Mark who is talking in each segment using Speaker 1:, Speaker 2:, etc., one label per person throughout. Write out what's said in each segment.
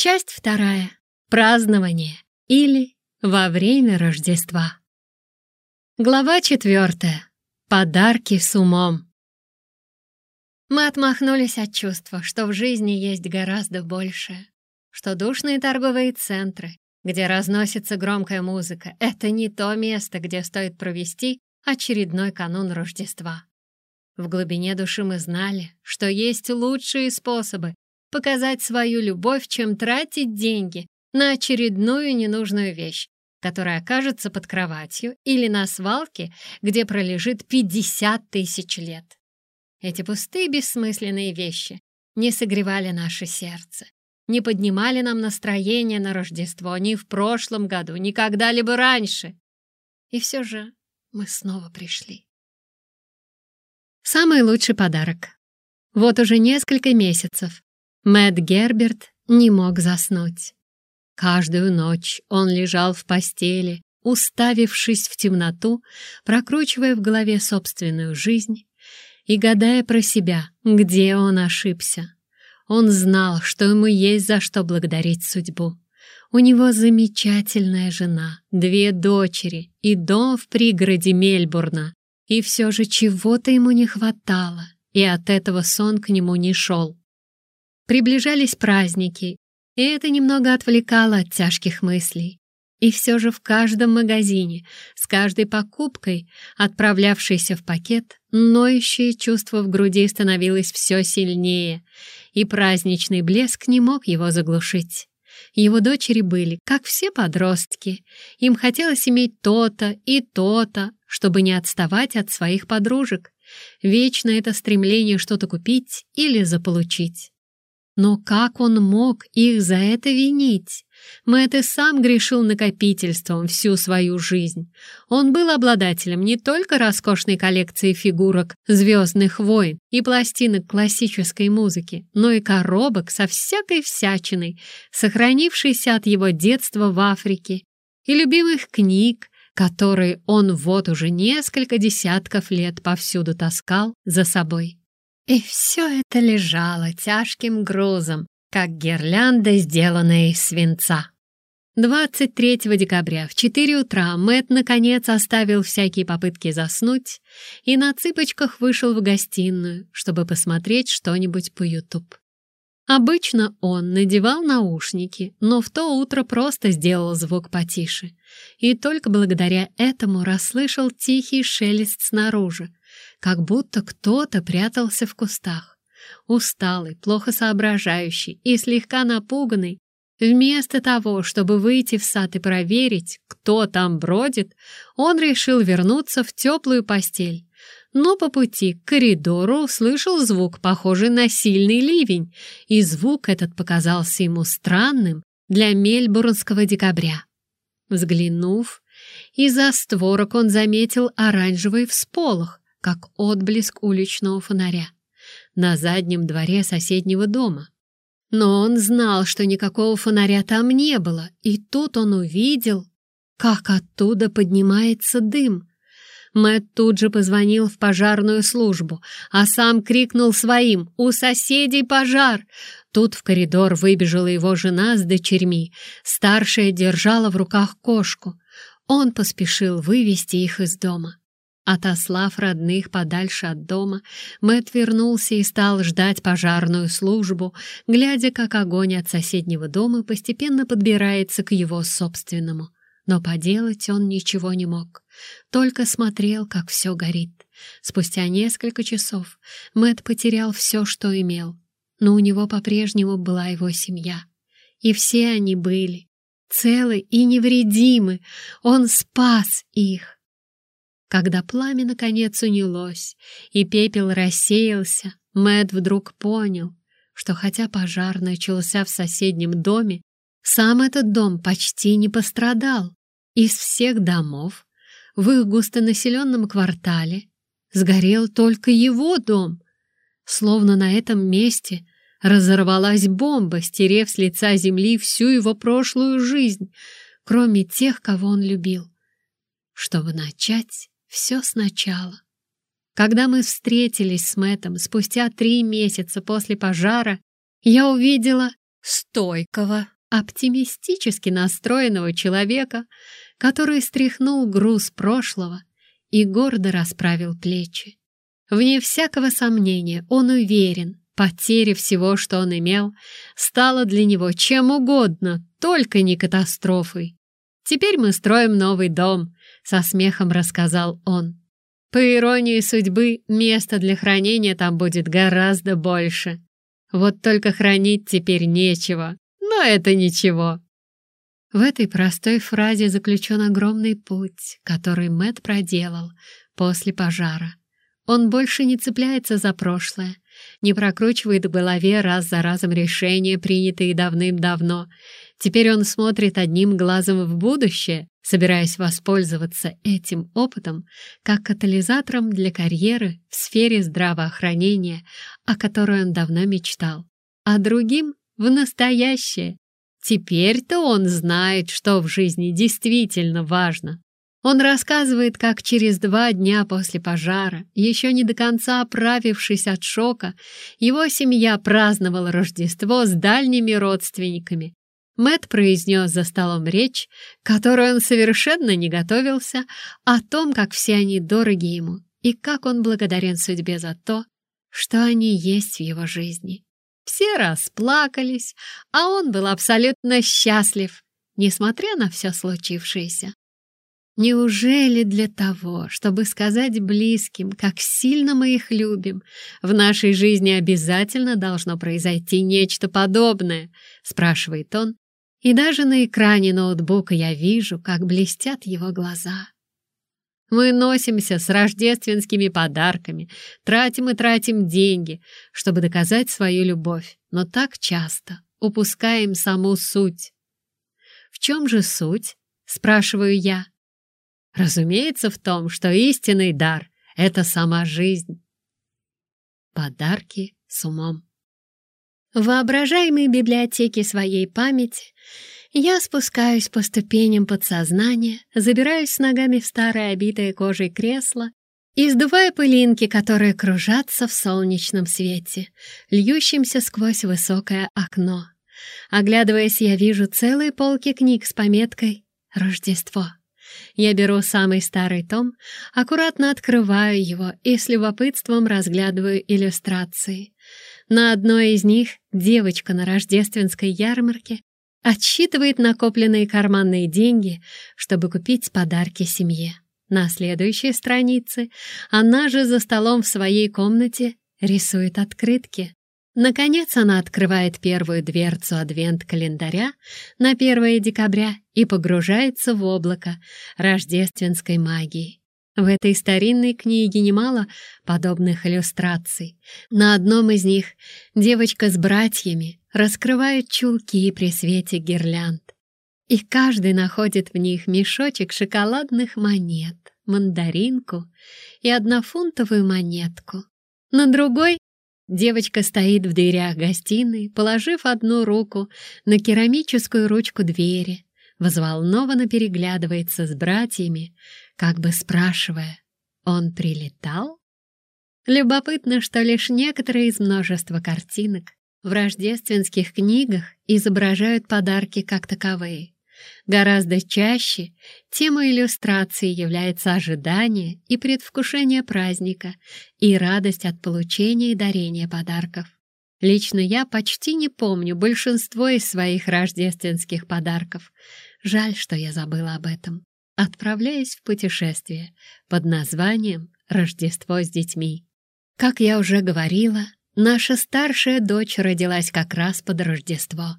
Speaker 1: Часть вторая. Празднование или во время Рождества. Глава четвертая. Подарки с умом. Мы отмахнулись от чувства, что в жизни есть гораздо большее, что душные торговые центры, где разносится громкая музыка, это не то место, где стоит провести очередной канун Рождества. В глубине души мы знали, что есть лучшие способы показать свою любовь, чем тратить деньги на очередную ненужную вещь, которая окажется под кроватью или на свалке, где пролежит 50 тысяч лет. Эти пустые бессмысленные вещи не согревали наше сердце, не поднимали нам настроение на Рождество ни в прошлом году, ни когда-либо раньше. И все же мы снова пришли. Самый лучший подарок. Вот уже несколько месяцев Мэтт Герберт не мог заснуть. Каждую ночь он лежал в постели, уставившись в темноту, прокручивая в голове собственную жизнь и гадая про себя, где он ошибся. Он знал, что ему есть за что благодарить судьбу. У него замечательная жена, две дочери и дом в пригороде Мельбурна. И все же чего-то ему не хватало, и от этого сон к нему не шел. Приближались праздники, и это немного отвлекало от тяжких мыслей. И все же в каждом магазине, с каждой покупкой, отправлявшейся в пакет, ноющее чувство в груди становилось все сильнее, и праздничный блеск не мог его заглушить. Его дочери были, как все подростки. Им хотелось иметь то-то и то-то, чтобы не отставать от своих подружек. Вечно это стремление что-то купить или заполучить. Но как он мог их за это винить? Мэтт и сам грешил накопительством всю свою жизнь. Он был обладателем не только роскошной коллекции фигурок «Звездных войн» и пластинок классической музыки, но и коробок со всякой всячиной, сохранившейся от его детства в Африке, и любимых книг, которые он вот уже несколько десятков лет повсюду таскал за собой. И все это лежало тяжким грузом, как гирлянда, сделанная из свинца. 23 декабря в 4 утра Мэт наконец оставил всякие попытки заснуть и на цыпочках вышел в гостиную, чтобы посмотреть что-нибудь по YouTube. Обычно он надевал наушники, но в то утро просто сделал звук потише. И только благодаря этому расслышал тихий шелест снаружи, как будто кто-то прятался в кустах. Усталый, плохо соображающий и слегка напуганный, вместо того, чтобы выйти в сад и проверить, кто там бродит, он решил вернуться в теплую постель. Но по пути к коридору услышал звук, похожий на сильный ливень, и звук этот показался ему странным для мельбурнского декабря. Взглянув, из-за створок он заметил оранжевый всполох, как отблеск уличного фонаря на заднем дворе соседнего дома. Но он знал, что никакого фонаря там не было, и тут он увидел, как оттуда поднимается дым. Мэтт тут же позвонил в пожарную службу, а сам крикнул своим «У соседей пожар!». Тут в коридор выбежала его жена с дочерьми. Старшая держала в руках кошку. Он поспешил вывести их из дома. Отослав родных подальше от дома, Мэт вернулся и стал ждать пожарную службу, глядя, как огонь от соседнего дома постепенно подбирается к его собственному. Но поделать он ничего не мог, только смотрел, как все горит. Спустя несколько часов Мэт потерял все, что имел, но у него по-прежнему была его семья. И все они были целы и невредимы. Он спас их. Когда пламя наконец унялось и пепел рассеялся, Мэт вдруг понял, что хотя пожар начался в соседнем доме, сам этот дом почти не пострадал. Из всех домов в их густонаселенном квартале сгорел только его дом. Словно на этом месте разорвалась бомба, стерев с лица земли всю его прошлую жизнь, кроме тех, кого он любил. Чтобы начать все сначала. Когда мы встретились с Мэтом спустя три месяца после пожара, я увидела стойкого, оптимистически настроенного человека, который стряхнул груз прошлого и гордо расправил плечи. Вне всякого сомнения он уверен, потеря всего, что он имел, стала для него чем угодно, только не катастрофой. «Теперь мы строим новый дом», — со смехом рассказал он. «По иронии судьбы, места для хранения там будет гораздо больше. Вот только хранить теперь нечего, но это ничего». В этой простой фразе заключен огромный путь, который Мэт проделал после пожара. Он больше не цепляется за прошлое, не прокручивает в голове раз за разом решения, принятые давным-давно. Теперь он смотрит одним глазом в будущее, собираясь воспользоваться этим опытом как катализатором для карьеры в сфере здравоохранения, о которой он давно мечтал, а другим — в настоящее. Теперь-то он знает, что в жизни действительно важно. Он рассказывает, как через два дня после пожара, еще не до конца оправившись от шока, его семья праздновала Рождество с дальними родственниками. Мэт произнес за столом речь, которую он совершенно не готовился, о том, как все они дороги ему и как он благодарен судьбе за то, что они есть в его жизни. Все расплакались, а он был абсолютно счастлив, несмотря на все случившееся. Неужели для того, чтобы сказать близким, как сильно мы их любим, в нашей жизни обязательно должно произойти нечто подобное? Спрашивает он, и даже на экране ноутбука я вижу, как блестят его глаза. Мы носимся с рождественскими подарками, тратим и тратим деньги, чтобы доказать свою любовь, но так часто упускаем саму суть. В чем же суть? Спрашиваю я. Разумеется, в том, что истинный дар — это сама жизнь. Подарки с умом. В воображаемой библиотеке своей памяти я спускаюсь по ступеням подсознания, забираюсь с ногами в старое обитое кожей кресло и сдуваю пылинки, которые кружатся в солнечном свете, льющемся сквозь высокое окно. Оглядываясь, я вижу целые полки книг с пометкой «Рождество». Я беру самый старый том, аккуратно открываю его и с любопытством разглядываю иллюстрации. На одной из них девочка на рождественской ярмарке отсчитывает накопленные карманные деньги, чтобы купить подарки семье. На следующей странице она же за столом в своей комнате рисует открытки. Наконец она открывает первую дверцу адвент-календаря на 1 декабря и погружается в облако рождественской магии. В этой старинной книге немало подобных иллюстраций. На одном из них девочка с братьями раскрывает чулки при свете гирлянд. И каждый находит в них мешочек шоколадных монет, мандаринку и однофунтовую монетку. На другой Девочка стоит в дверях гостиной, положив одну руку на керамическую ручку двери, взволнованно переглядывается с братьями, как бы спрашивая, «Он прилетал?» Любопытно, что лишь некоторые из множества картинок в рождественских книгах изображают подарки как таковые. Гораздо чаще темой иллюстрации является ожидание и предвкушение праздника и радость от получения и дарения подарков. Лично я почти не помню большинство из своих рождественских подарков. Жаль, что я забыла об этом. Отправляясь в путешествие под названием «Рождество с детьми». Как я уже говорила, наша старшая дочь родилась как раз под Рождество.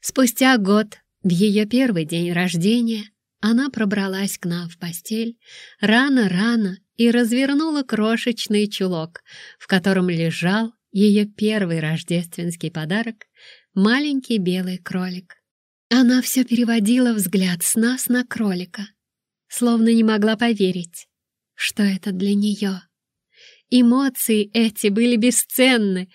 Speaker 1: Спустя год в ее первый день рождения она пробралась к нам в постель рано-рано и развернула крошечный чулок, в котором лежал ее первый рождественский подарок — маленький белый кролик. Она все переводила взгляд с нас на кролика, словно не могла поверить, что это для нее. Эмоции эти были бесценны,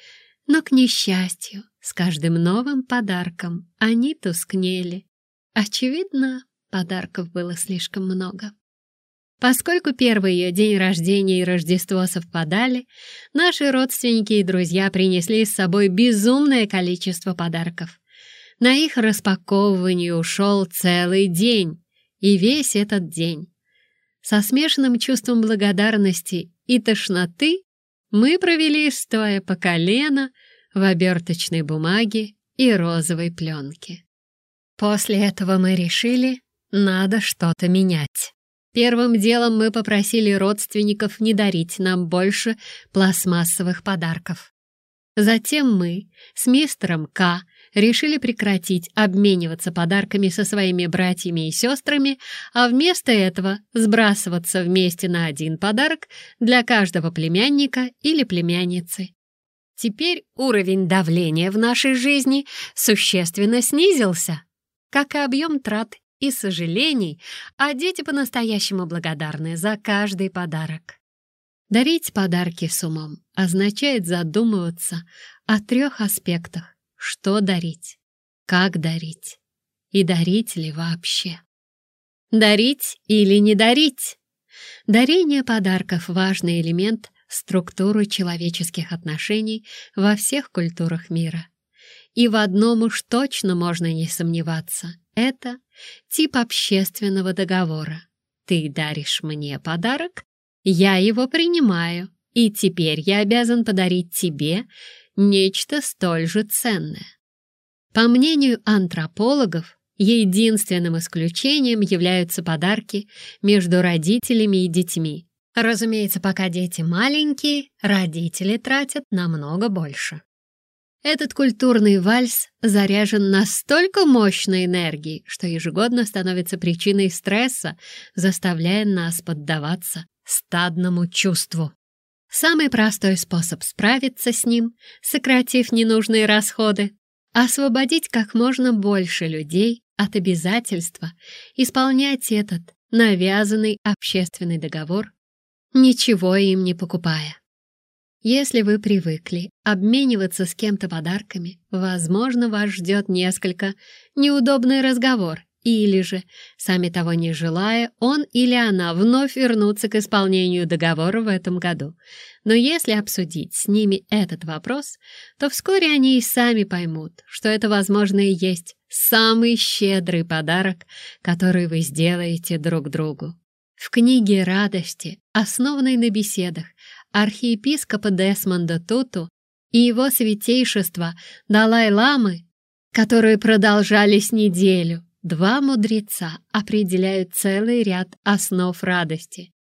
Speaker 1: но, к несчастью, с каждым новым подарком они тускнели. Очевидно, подарков было слишком много. Поскольку первый ее день рождения и Рождество совпадали, наши родственники и друзья принесли с собой безумное количество подарков. На их распаковывание ушел целый день, и весь этот день. Со смешанным чувством благодарности и тошноты мы провели, стоя по колено, в оберточной бумаге и розовой пленке. После этого мы решили, надо что-то менять. Первым делом мы попросили родственников не дарить нам больше пластмассовых подарков. Затем мы с мистером К решили прекратить обмениваться подарками со своими братьями и сестрами, а вместо этого сбрасываться вместе на один подарок для каждого племянника или племянницы. Теперь уровень давления в нашей жизни существенно снизился, как и объем трат и сожалений, а дети по-настоящему благодарны за каждый подарок. Дарить подарки с умом означает задумываться о трех аспектах. Что дарить, как дарить и дарить ли вообще. Дарить или не дарить? Дарение подарков — важный элемент структуры человеческих отношений во всех культурах мира. И в одном уж точно можно не сомневаться — это тип общественного договора. Ты даришь мне подарок, я его принимаю, и теперь я обязан подарить тебе нечто столь же ценное. По мнению антропологов, единственным исключением являются подарки между родителями и детьми. Разумеется, пока дети маленькие, родители тратят намного больше. Этот культурный вальс заряжен настолько мощной энергией, что ежегодно становится причиной стресса, заставляя нас поддаваться стадному чувству. Самый простой способ справиться с ним, сократив ненужные расходы, освободить как можно больше людей от обязательства исполнять этот навязанный общественный договор, ничего им не покупая. Если вы привыкли обмениваться с кем-то подарками, возможно, вас ждет несколько неудобный разговор или же, сами того не желая, он или она вновь вернутся к исполнению договора в этом году. Но если обсудить с ними этот вопрос, то вскоре они и сами поймут, что это, возможно, и есть самый щедрый подарок, который вы сделаете друг другу. В книге «Радости», основанной на беседах архиепископа Десмонда Туту и его святейшества Далай-ламы, которые продолжались неделю, Два мудреца определяют целый ряд основ радости.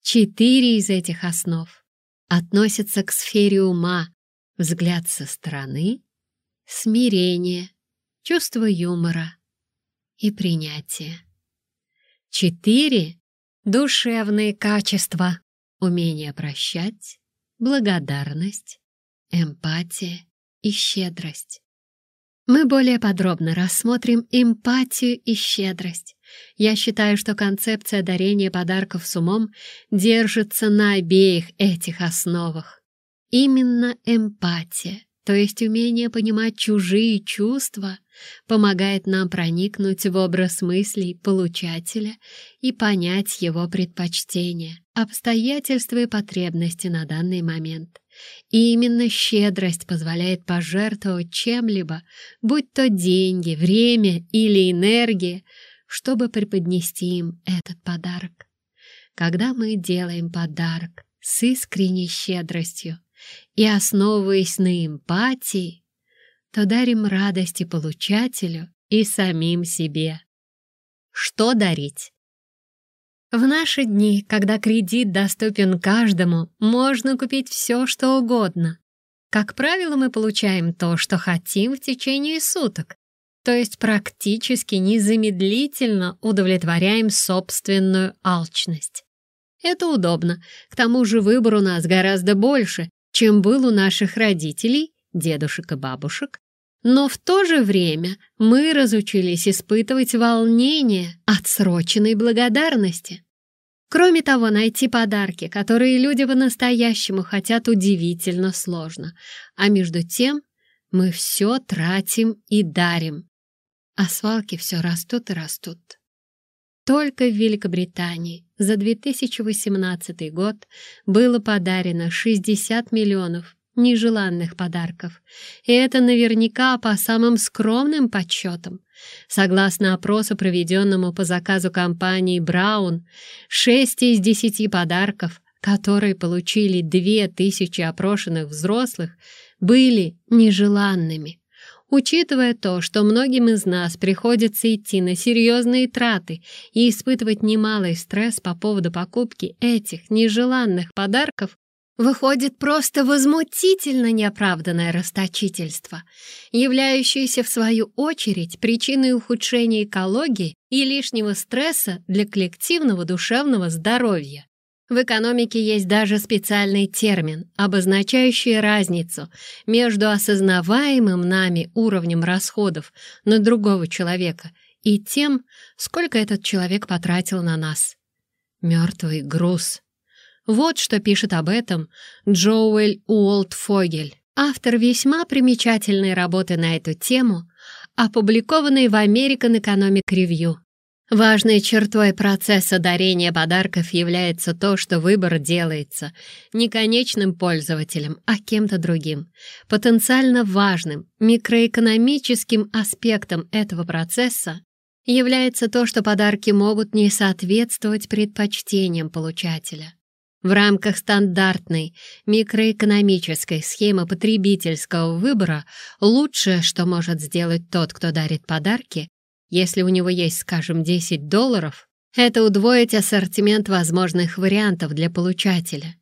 Speaker 1: Четыре из этих основ относятся к сфере ума, взгляд со стороны, смирение, чувство юмора и принятие. Четыре — душевные качества, умение прощать, благодарность, эмпатия и щедрость. Мы более подробно рассмотрим эмпатию и щедрость. Я считаю, что концепция дарения подарков с умом держится на обеих этих основах. Именно эмпатия, то есть умение понимать чужие чувства, помогает нам проникнуть в образ мыслей получателя и понять его предпочтения, обстоятельства и потребности на данный момент. И именно щедрость позволяет пожертвовать чем-либо, будь то деньги, время или энергия, чтобы преподнести им этот подарок. Когда мы делаем подарок с искренней щедростью и основываясь на эмпатии, то дарим радости получателю и самим себе. Что дарить? В наши дни, когда кредит доступен каждому, можно купить все, что угодно. Как правило, мы получаем то, что хотим в течение суток, то есть практически незамедлительно удовлетворяем собственную алчность. Это удобно, к тому же выбор у нас гораздо больше, чем был у наших родителей, дедушек и бабушек, но в то же время мы разучились испытывать волнение отсроченной благодарности. Кроме того, найти подарки, которые люди по-настоящему хотят, удивительно сложно. А между тем мы все тратим и дарим. А свалки все растут и растут. Только в Великобритании за 2018 год было подарено 60 миллионов нежеланных подарков. И это наверняка по самым скромным подсчетам. Согласно опросу, проведенному по заказу компании «Браун», 6 из 10 подарков, которые получили 2000 опрошенных взрослых, были нежеланными. Учитывая то, что многим из нас приходится идти на серьезные траты и испытывать немалый стресс по поводу покупки этих нежеланных подарков, выходит просто возмутительно неоправданное расточительство, являющееся в свою очередь причиной ухудшения экологии и лишнего стресса для коллективного душевного здоровья. В экономике есть даже специальный термин, обозначающий разницу между осознаваемым нами уровнем расходов на другого человека и тем, сколько этот человек потратил на нас. Мертвый груз. Вот что пишет об этом Джоуэль Уолтфогель, автор весьма примечательной работы на эту тему, опубликованной в American Economic Review Важной чертой процесса дарения подарков является то, что выбор делается не конечным пользователем, а кем-то другим. Потенциально важным микроэкономическим аспектом этого процесса является то, что подарки могут не соответствовать предпочтениям получателя. В рамках стандартной микроэкономической схемы потребительского выбора лучшее, что может сделать тот, кто дарит подарки, если у него есть, скажем, 10 долларов, это удвоить ассортимент возможных вариантов для получателя.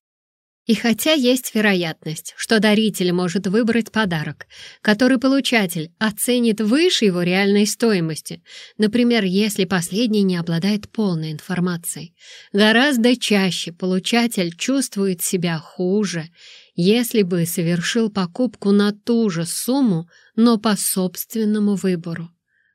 Speaker 1: И хотя есть вероятность, что даритель может выбрать подарок, который получатель оценит выше его реальной стоимости, например, если последний не обладает полной информацией, гораздо чаще получатель чувствует себя хуже, если бы совершил покупку на ту же сумму, но по собственному выбору.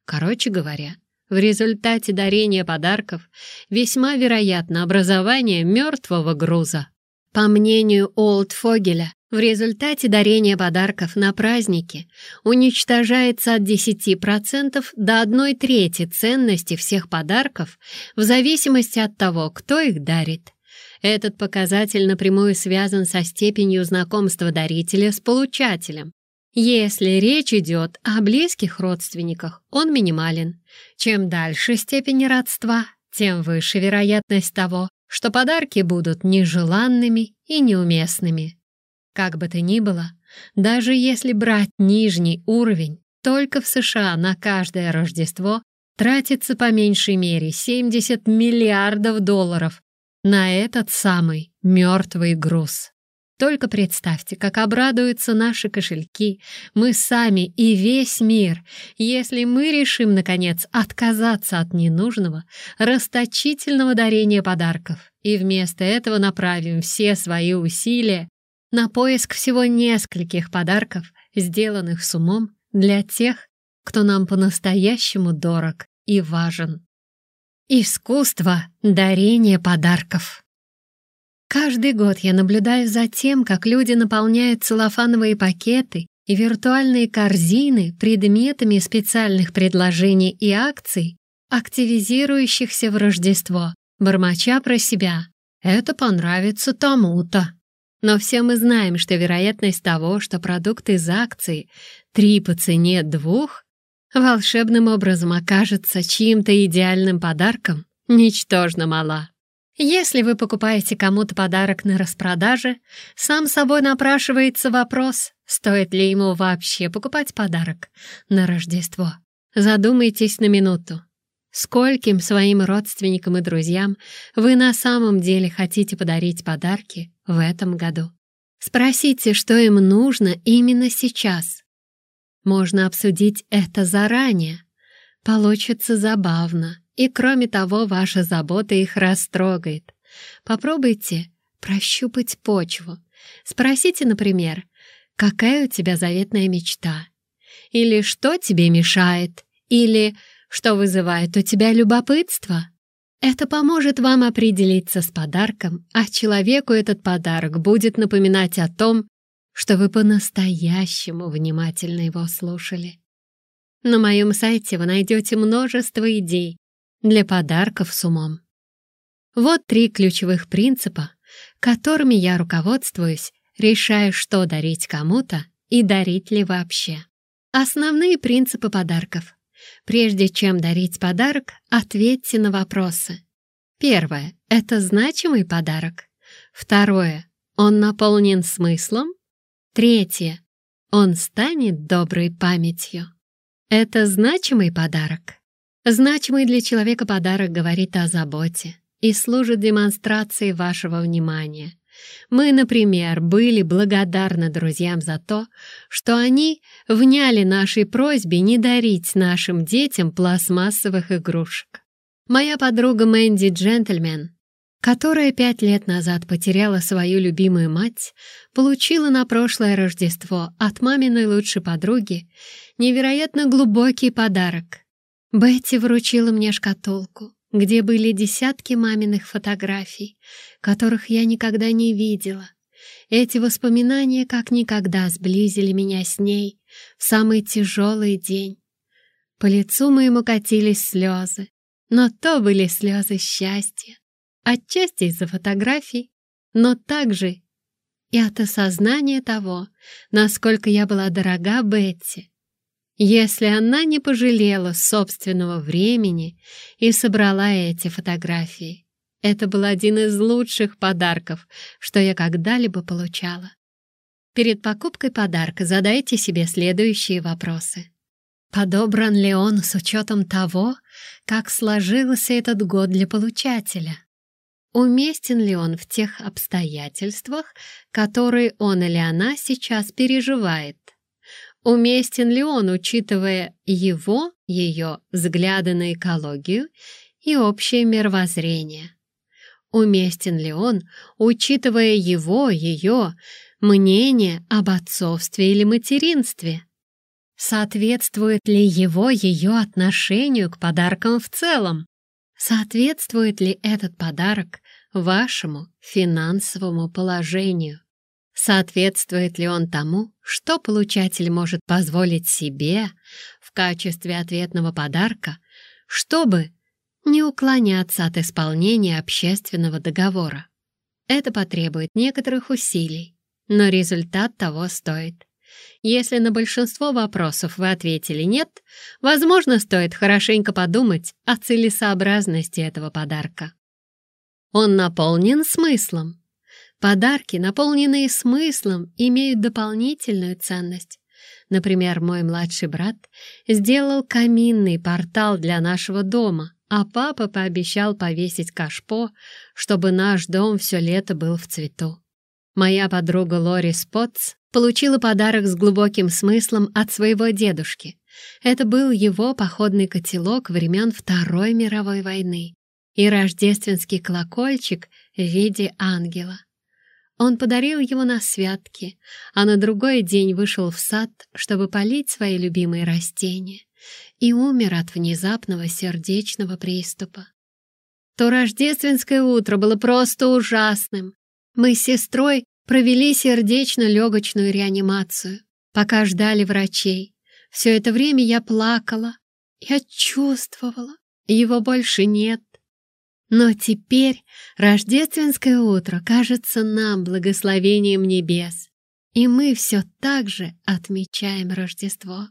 Speaker 1: Короче говоря, в результате дарения подарков весьма вероятно образование мертвого груза. По мнению Олдфогеля, в результате дарения подарков на праздники уничтожается от 10% до 1 трети ценности всех подарков в зависимости от того, кто их дарит. Этот показатель напрямую связан со степенью знакомства дарителя с получателем. Если речь идет о близких родственниках, он минимален. Чем дальше степень родства, тем выше вероятность того, что подарки будут нежеланными и неуместными. Как бы то ни было, даже если брать нижний уровень, только в США на каждое Рождество тратится по меньшей мере 70 миллиардов долларов на этот самый мертвый груз. Только представьте, как обрадуются наши кошельки, мы сами и весь мир, если мы решим, наконец, отказаться от ненужного, расточительного дарения подарков и вместо этого направим все свои усилия на поиск всего нескольких подарков, сделанных с умом для тех, кто нам по-настоящему дорог и важен. Искусство дарения подарков. Каждый год я наблюдаю за тем, как люди наполняют целлофановые пакеты и виртуальные корзины предметами специальных предложений и акций, активизирующихся в Рождество, бормоча про себя. Это понравится тому-то. Но все мы знаем, что вероятность того, что продукт из акции три по цене двух, волшебным образом окажется чьим-то идеальным подарком, ничтожно мала. Если вы покупаете кому-то подарок на распродаже, сам собой напрашивается вопрос, стоит ли ему вообще покупать подарок на Рождество. Задумайтесь на минуту. Скольким своим родственникам и друзьям вы на самом деле хотите подарить подарки в этом году? Спросите, что им нужно именно сейчас. Можно обсудить это заранее. Получится забавно и кроме того, ваша забота их растрогает. Попробуйте прощупать почву. Спросите, например, какая у тебя заветная мечта? Или что тебе мешает? Или что вызывает у тебя любопытство? Это поможет вам определиться с подарком, а человеку этот подарок будет напоминать о том, что вы по-настоящему внимательно его слушали. На моем сайте вы найдете множество идей, для подарков с умом. Вот три ключевых принципа, которыми я руководствуюсь, решая, что дарить кому-то и дарить ли вообще. Основные принципы подарков. Прежде чем дарить подарок, ответьте на вопросы. Первое — это значимый подарок. Второе — он наполнен смыслом. Третье — он станет доброй памятью. Это значимый подарок. Значимый для человека подарок говорит о заботе и служит демонстрацией вашего внимания. Мы, например, были благодарны друзьям за то, что они вняли нашей просьбе не дарить нашим детям пластмассовых игрушек. Моя подруга Мэнди Джентльмен, которая пять лет назад потеряла свою любимую мать, получила на прошлое Рождество от маминой лучшей подруги невероятно глубокий подарок. Бетти вручила мне шкатулку, где были десятки маминых фотографий, которых я никогда не видела. Эти воспоминания как никогда сблизили меня с ней в самый тяжелый день. По лицу моему катились слезы, но то были слезы счастья, отчасти из-за фотографий, но также и от осознания того, насколько я была дорога Бетти, если она не пожалела собственного времени и собрала эти фотографии. Это был один из лучших подарков, что я когда-либо получала. Перед покупкой подарка задайте себе следующие вопросы. Подобран ли он с учетом того, как сложился этот год для получателя? Уместен ли он в тех обстоятельствах, которые он или она сейчас переживает? Уместен ли он, учитывая его, ее взгляды на экологию и общее мировоззрение? Уместен ли он, учитывая его, ее мнение об отцовстве или материнстве? Соответствует ли его, ее отношению к подаркам в целом? Соответствует ли этот подарок вашему финансовому положению? Соответствует ли он тому, что получатель может позволить себе в качестве ответного подарка, чтобы не уклоняться от исполнения общественного договора? Это потребует некоторых усилий, но результат того стоит. Если на большинство вопросов вы ответили «нет», возможно, стоит хорошенько подумать о целесообразности этого подарка. Он наполнен смыслом. Подарки, наполненные смыслом, имеют дополнительную ценность. Например, мой младший брат сделал каминный портал для нашего дома, а папа пообещал повесить кашпо, чтобы наш дом все лето был в цвету. Моя подруга Лори Спотс получила подарок с глубоким смыслом от своего дедушки. Это был его походный котелок времен Второй мировой войны и рождественский колокольчик в виде ангела. Он подарил его на святки, а на другой день вышел в сад, чтобы полить свои любимые растения, и умер от внезапного сердечного приступа. То рождественское утро было просто ужасным. Мы с сестрой провели сердечно-легочную реанимацию, пока ждали врачей. Все это время я плакала. Я чувствовала, его больше нет. Но теперь рождественское утро кажется нам благословением небес, и мы все так же отмечаем Рождество.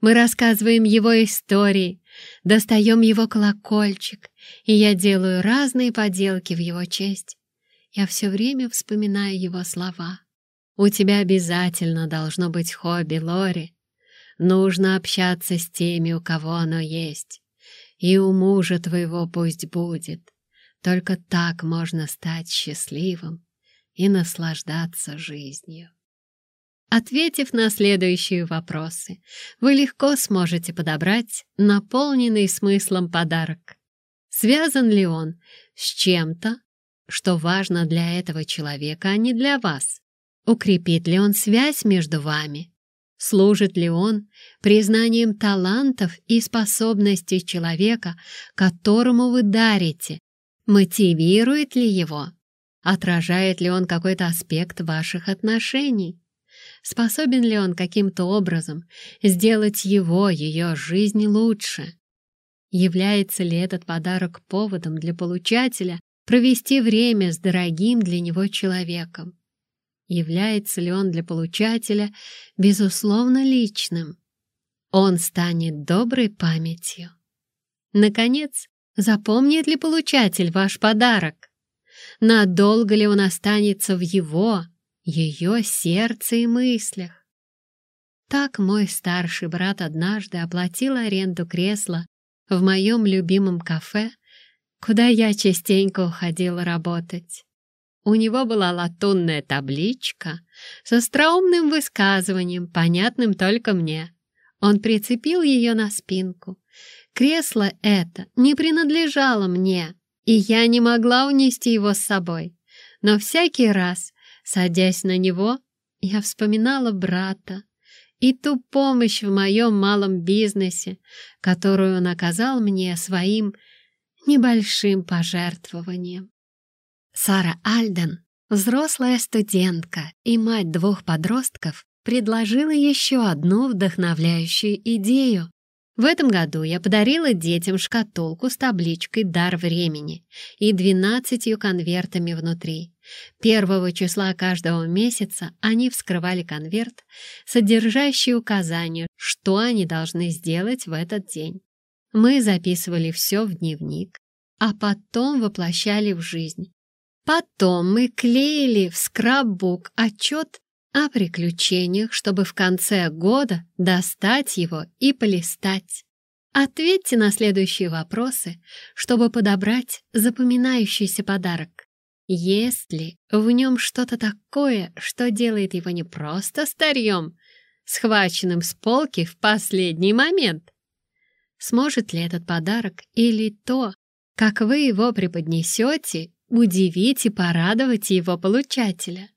Speaker 1: Мы рассказываем его истории, достаем его колокольчик, и я делаю разные поделки в его честь. Я все время вспоминаю его слова. «У тебя обязательно должно быть хобби, Лори. Нужно общаться с теми, у кого оно есть и у мужа твоего пусть будет. Только так можно стать счастливым и наслаждаться жизнью. Ответив на следующие вопросы, вы легко сможете подобрать наполненный смыслом подарок. Связан ли он с чем-то, что важно для этого человека, а не для вас? Укрепит ли он связь между вами? Служит ли он признанием талантов и способностей человека, которому вы дарите? Мотивирует ли его? Отражает ли он какой-то аспект ваших отношений? Способен ли он каким-то образом сделать его, ее жизнь лучше? Является ли этот подарок поводом для получателя провести время с дорогим для него человеком? Является ли он для получателя, безусловно, личным. Он станет доброй памятью. Наконец, запомнит ли получатель ваш подарок? Надолго ли он останется в его, ее сердце и мыслях? Так мой старший брат однажды оплатил аренду кресла в моем любимом кафе, куда я частенько уходила работать. У него была латунная табличка с остроумным высказыванием, понятным только мне. Он прицепил ее на спинку. Кресло это не принадлежало мне, и я не могла унести его с собой. Но всякий раз, садясь на него, я вспоминала брата, и ту помощь в моем малом бизнесе, которую он оказал мне своим небольшим пожертвованием. Сара Альден, взрослая студентка и мать двух подростков, предложила еще одну вдохновляющую идею. В этом году я подарила детям шкатулку с табличкой «Дар времени» и двенадцатью конвертами внутри. Первого числа каждого месяца они вскрывали конверт, содержащий указания, что они должны сделать в этот день. Мы записывали все в дневник, а потом воплощали в жизнь. Потом мы клеили в скраббук отчет о приключениях, чтобы в конце года достать его и полистать. Ответьте на следующие вопросы, чтобы подобрать запоминающийся подарок. Есть ли в нем что-то такое, что делает его не просто старьем, схваченным с полки в последний момент? Сможет ли этот подарок или то, как вы его преподнесете, удивить и порадовать его получателя?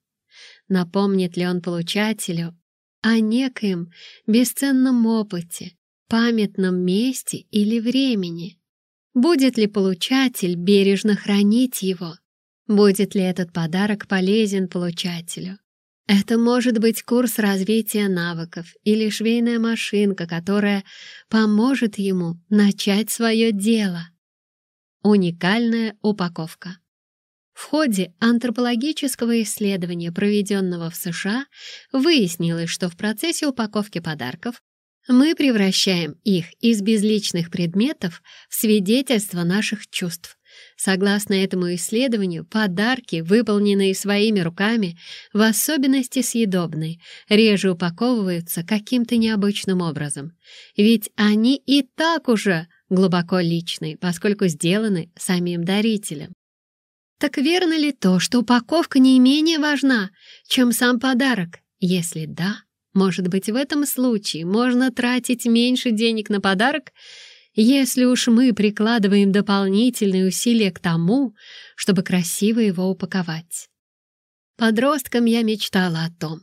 Speaker 1: Напомнит ли он получателю о некоем бесценном опыте, памятном месте или времени? Будет ли получатель бережно хранить его? Будет ли этот подарок полезен получателю? Это может быть курс развития навыков или швейная машинка, которая поможет ему начать свое дело. Уникальная упаковка. В ходе антропологического исследования, проведенного в США, выяснилось, что в процессе упаковки подарков мы превращаем их из безличных предметов в свидетельство наших чувств. Согласно этому исследованию, подарки, выполненные своими руками, в особенности съедобные, реже упаковываются каким-то необычным образом. Ведь они и так уже глубоко личные, поскольку сделаны самим дарителем. Так верно ли то, что упаковка не менее важна, чем сам подарок? Если да, может быть, в этом случае можно тратить меньше денег на подарок, если уж мы прикладываем дополнительные усилия к тому, чтобы красиво его упаковать. Подростком я мечтала о том,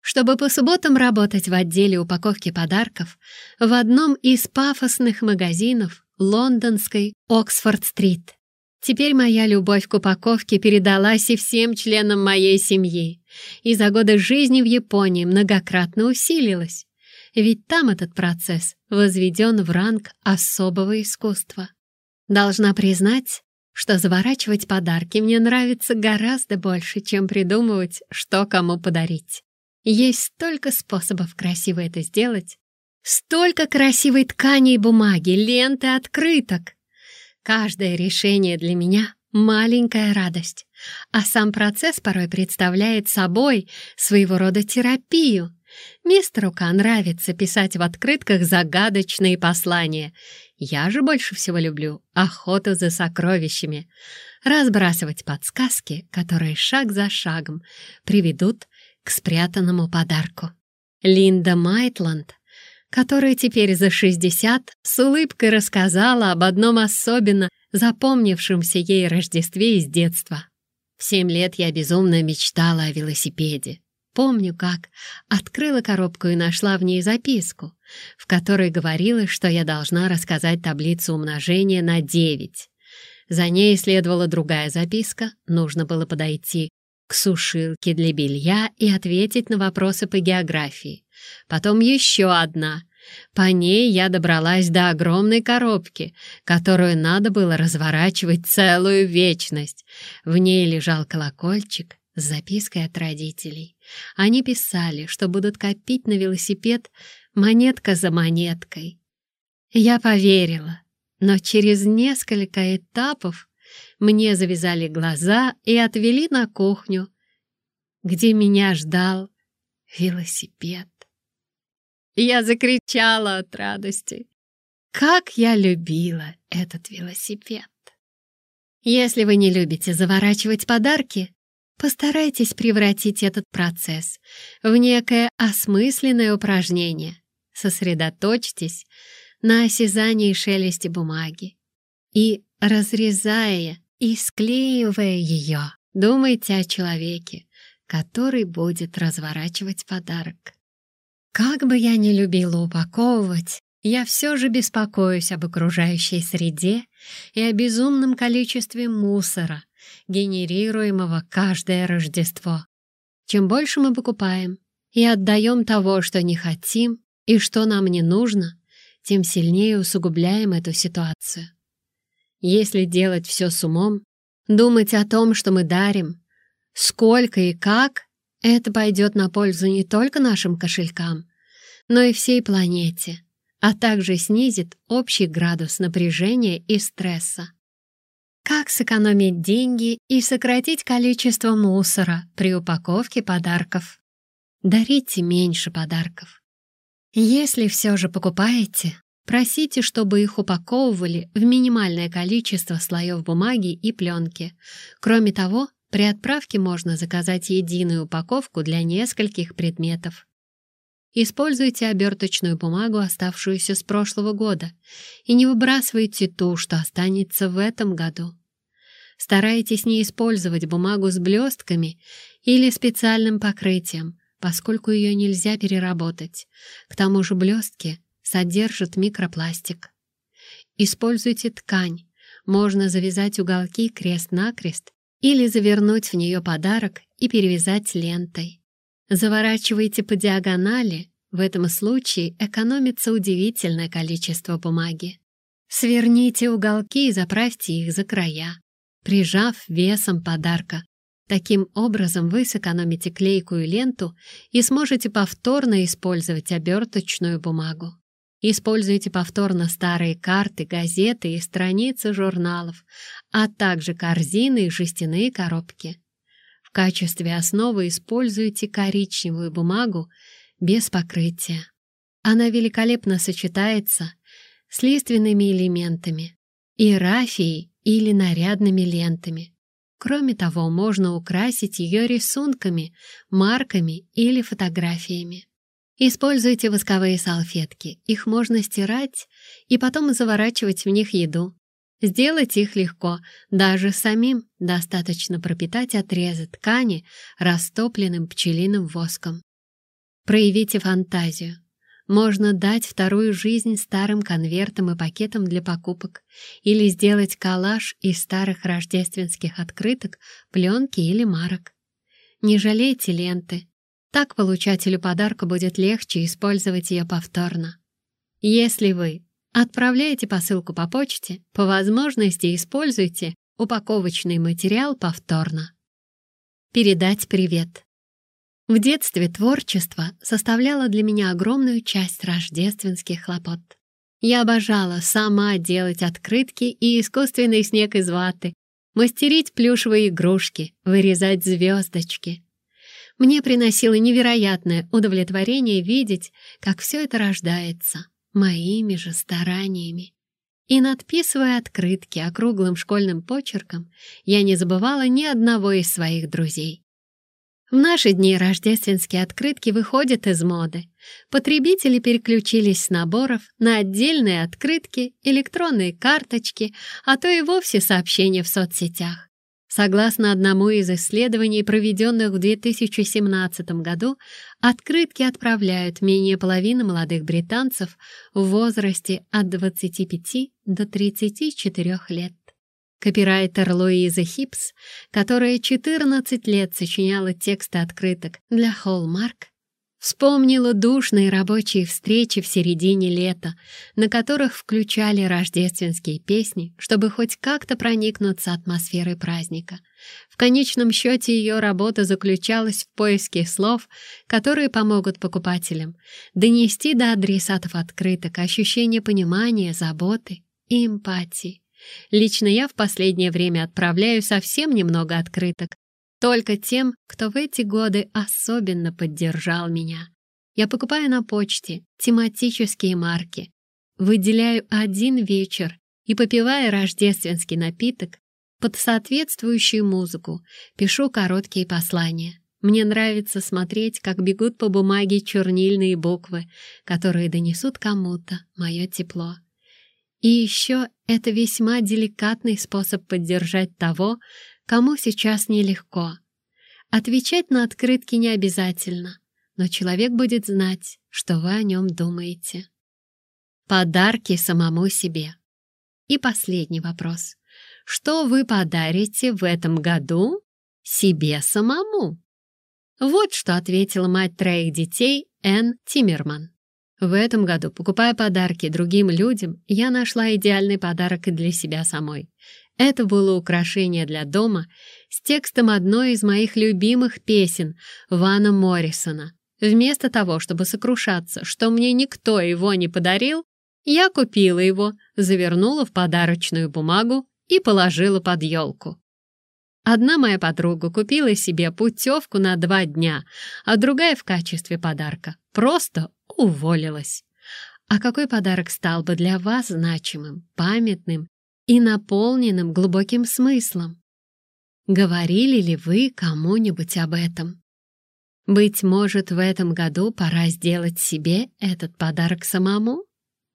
Speaker 1: чтобы по субботам работать в отделе упаковки подарков в одном из пафосных магазинов лондонской Оксфорд-стрит. Теперь моя любовь к упаковке передалась и всем членам моей семьи, и за годы жизни в Японии многократно усилилась. Ведь там этот процесс возведен в ранг особого искусства. Должна признать, что заворачивать подарки мне нравится гораздо больше, чем придумывать, что кому подарить. Есть столько способов красиво это сделать, столько красивой ткани и бумаги, ленты, открыток. Каждое решение для меня — маленькая радость, а сам процесс порой представляет собой своего рода терапию. Мистеру Ка нравится писать в открытках загадочные послания. Я же больше всего люблю охоту за сокровищами, разбрасывать подсказки, которые шаг за шагом приведут к спрятанному подарку. Линда Майтланд которая теперь за 60 с улыбкой рассказала об одном особенно запомнившемся ей Рождестве из детства. В семь лет я безумно мечтала о велосипеде. Помню, как открыла коробку и нашла в ней записку, в которой говорилось, что я должна рассказать таблицу умножения на 9. За ней следовала другая записка, нужно было подойти к сушилке для белья и ответить на вопросы по географии. Потом еще одна. По ней я добралась до огромной коробки, которую надо было разворачивать целую вечность. В ней лежал колокольчик, с запиской от родителей. Они писали, что будут копить на велосипед монетка за монеткой. Я поверила, но через несколько этапов мне завязали глаза и отвели на кухню, где меня ждал велосипед. Я закричала от радости. Как я любила этот велосипед! Если вы не любите заворачивать подарки, постарайтесь превратить этот процесс в некое осмысленное упражнение. Сосредоточьтесь на осязании и шелесте бумаги. И, разрезая и склеивая ее, думайте о человеке, который будет разворачивать подарок. Как бы я ни любила упаковывать, я все же беспокоюсь об окружающей среде и о безумном количестве мусора, генерируемого каждое Рождество. Чем больше мы покупаем и отдаем того, что не хотим и что нам не нужно, тем сильнее усугубляем эту ситуацию. Если делать все с умом, думать о том, что мы дарим, сколько и как, это пойдет на пользу не только нашим кошелькам, но и всей планете, а также снизит общий градус напряжения и стресса. Как сэкономить деньги и сократить количество мусора при упаковке подарков? Дарите меньше подарков. Если все же покупаете, просите, чтобы их упаковывали в минимальное количество слоев бумаги и пленки. Кроме того, при отправке можно заказать единую упаковку для нескольких предметов. Используйте оберточную бумагу, оставшуюся с прошлого года, и не выбрасывайте ту, что останется в этом году. Старайтесь не использовать бумагу с блестками или специальным покрытием, поскольку ее нельзя переработать. К тому же блестки содержат микропластик. Используйте ткань. Можно завязать уголки крест-накрест или завернуть в нее подарок и перевязать лентой. Заворачивайте по диагонали, в этом случае экономится удивительное количество бумаги. Сверните уголки и заправьте их за края, прижав весом подарка. Таким образом вы сэкономите клейкую ленту и сможете повторно использовать оберточную бумагу. Используйте повторно старые карты, газеты и страницы журналов, а также корзины и жестяные коробки. В качестве основы используйте коричневую бумагу без покрытия. Она великолепно сочетается с лиственными элементами и рафией или нарядными лентами. Кроме того, можно украсить ее рисунками, марками или фотографиями. Используйте восковые салфетки. Их можно стирать и потом заворачивать в них еду. Сделать их легко, даже самим достаточно пропитать отрезы ткани растопленным пчелиным воском. Проявите фантазию. Можно дать вторую жизнь старым конвертам и пакетам для покупок или сделать коллаж из старых рождественских открыток, пленки или марок. Не жалейте ленты. Так получателю подарка будет легче использовать ее повторно. Если вы Отправляйте посылку по почте, по возможности используйте упаковочный материал повторно. Передать привет. В детстве творчество составляло для меня огромную часть рождественских хлопот. Я обожала сама делать открытки и искусственный снег из ваты, мастерить плюшевые игрушки, вырезать звездочки. Мне приносило невероятное удовлетворение видеть, как все это рождается моими же стараниями. И надписывая открытки округлым школьным почерком, я не забывала ни одного из своих друзей. В наши дни рождественские открытки выходят из моды. Потребители переключились с наборов на отдельные открытки, электронные карточки, а то и вовсе сообщения в соцсетях. Согласно одному из исследований, проведенных в 2017 году, открытки отправляют менее половины молодых британцев в возрасте от 25 до 34 лет. Копирайтер Луиза Хипс, которая 14 лет сочиняла тексты открыток для Hallmark, Вспомнила душные рабочие встречи в середине лета, на которых включали рождественские песни, чтобы хоть как-то проникнуться атмосферой праздника. В конечном счете ее работа заключалась в поиске слов, которые помогут покупателям донести до адресатов открыток ощущение понимания, заботы и эмпатии. Лично я в последнее время отправляю совсем немного открыток, только тем, кто в эти годы особенно поддержал меня. Я покупаю на почте тематические марки, выделяю один вечер и, попивая рождественский напиток, под соответствующую музыку пишу короткие послания. Мне нравится смотреть, как бегут по бумаге чернильные буквы, которые донесут кому-то мое тепло. И еще это весьма деликатный способ поддержать того, кому сейчас нелегко. Отвечать на открытки не обязательно, но человек будет знать, что вы о нем думаете. Подарки самому себе. И последний вопрос. Что вы подарите в этом году себе самому? Вот что ответила мать троих детей Энн Тиммерман. В этом году, покупая подарки другим людям, я нашла идеальный подарок и для себя самой. Это было украшение для дома с текстом одной из моих любимых песен Вана Моррисона. Вместо того, чтобы сокрушаться, что мне никто его не подарил, я купила его, завернула в подарочную бумагу и положила под елку. Одна моя подруга купила себе путевку на два дня, а другая в качестве подарка просто уволилась. А какой подарок стал бы для вас значимым, памятным и наполненным глубоким смыслом. Говорили ли вы кому-нибудь об этом? Быть может, в этом году пора сделать себе этот подарок самому?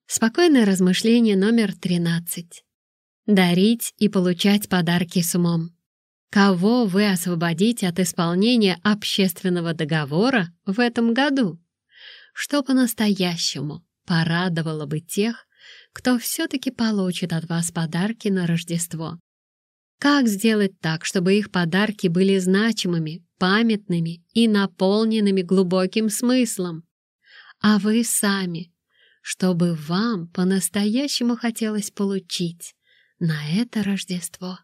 Speaker 1: Спокойное размышление номер 13. Дарить и получать подарки с умом. Кого вы освободите от исполнения общественного договора в этом году? Что по-настоящему порадовало бы тех, кто все-таки получит от вас подарки на Рождество. Как сделать так, чтобы их подарки были значимыми, памятными и наполненными глубоким смыслом? А вы сами, чтобы вам по-настоящему хотелось получить на это Рождество?